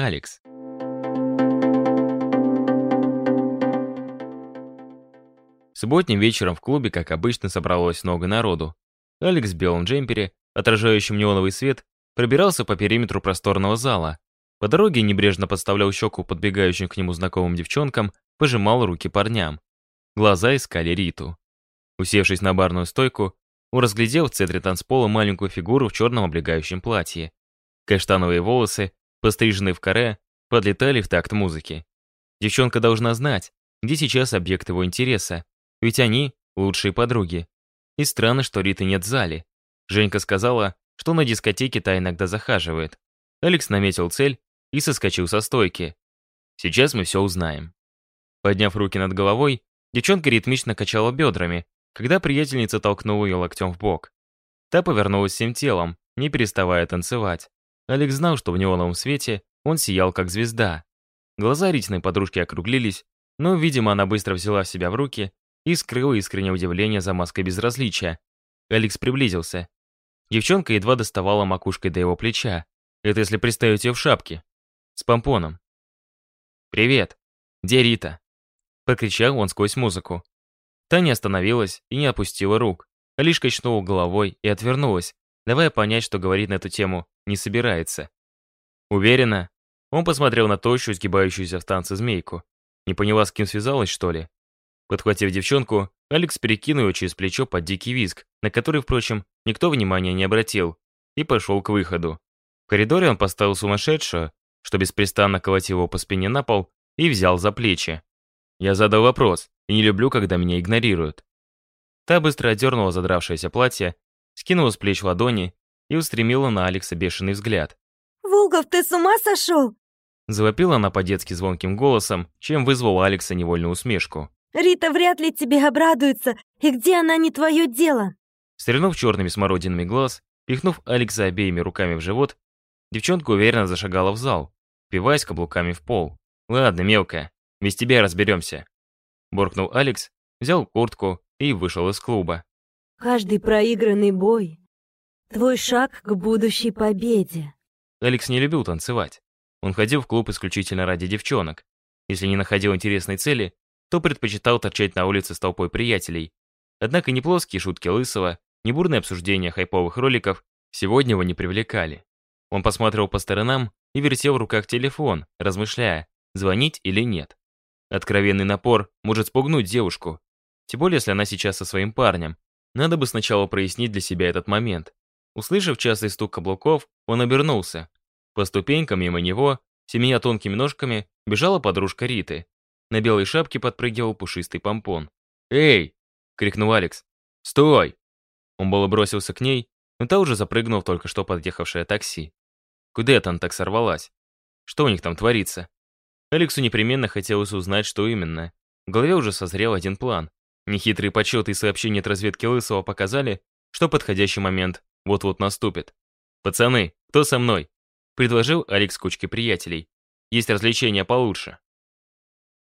Алекс. Субботним вечером в клубе, как обычно, собралось много народу. Алекс в белом джемпере, отражающем неоновый свет, пробирался по периметру просторного зала. По дороге небрежно подставлял щеку подбегающим к нему знакомым девчонкам, пожимал руки парням. Глаза искали Риту. Усевшись на барную стойку, он разглядел в центре танцпола маленькую фигуру в черном облегающем платье. Каштановые волосы, постриженные в каре, подлетали в такт музыки. Девчонка должна знать, где сейчас объект его интереса, ведь они — лучшие подруги. И странно, что Риты нет в зале. Женька сказала, что на дискотеке та иногда захаживает. Алекс наметил цель и соскочил со стойки. Сейчас мы все узнаем. Подняв руки над головой, девчонка ритмично качала бедрами, когда приятельница толкнула ее локтем в бок. Та повернулась всем телом, не переставая танцевать. Алекс знал, что в неоновом свете он сиял как звезда. Глаза Ритиной подружки округлились, но, видимо, она быстро взяла себя в руки и скрыла искреннее удивление за маской безразличия. Алекс приблизился. Девчонка едва доставала макушкой до его плеча. Это если представить ее в шапке. С помпоном. «Привет. Где Рита?» Покричал он сквозь музыку. Та не остановилась и не опустила рук, а лишь качнула головой и отвернулась, давая понять, что говорить на эту тему не собирается. Уверена, он посмотрел на тощую, сгибающуюся в танце змейку. Не поняла, с кем связалась, что ли? Подхватив девчонку, Алекс перекинул ее через плечо под дикий визг, на который, впрочем, никто внимания не обратил, и пошел к выходу. В коридоре он поставил сумасшедшую, что беспрестанно колотил его по спине на пол, и взял за плечи. Я задал вопрос, и не люблю, когда меня игнорируют. Та быстро одернула задравшееся платье, скинула с плеч ладони и устремила на Алекса бешеный взгляд. «Волгов, ты с ума сошел?» Завопила она по-детски звонким голосом, чем вызвала Алекса невольную усмешку. «Рита вряд ли тебе обрадуется, и где она не твое дело?» Стрельнув черными смородинами глаз, пихнув Алекса обеими руками в живот, девчонка уверенно зашагала в зал, пиваясь каблуками в пол. «Ладно, мелкая, без тебя разберемся буркнул Алекс, взял куртку и вышел из клуба. Каждый проигранный бой — твой шаг к будущей победе. Алекс не любил танцевать. Он ходил в клуб исключительно ради девчонок. Если не находил интересной цели, то предпочитал торчать на улице с толпой приятелей. Однако ни плоские шутки Лысого, ни бурные обсуждения хайповых роликов сегодня его не привлекали. Он посмотрел по сторонам и вертел в руках телефон, размышляя, звонить или нет. Откровенный напор может спугнуть девушку. Тем более, если она сейчас со своим парнем. Надо бы сначала прояснить для себя этот момент. Услышав частый стук каблуков, он обернулся. По ступенькам мимо него, семеня тонкими ножками, бежала подружка Риты. На белой шапке подпрыгивал пушистый помпон. «Эй!» — крикнул Алекс. «Стой!» Он было бросился к ней, но та уже запрыгнул в только что подъехавшее такси. Куда это она так сорвалась? Что у них там творится? Алексу непременно хотелось узнать, что именно. В голове уже созрел один план. Нехитрые подсчеты и сообщения от разведки Лысого показали, что подходящий момент вот-вот наступит. «Пацаны, кто со мной?» — предложил Алекс кучке приятелей. «Есть развлечения получше».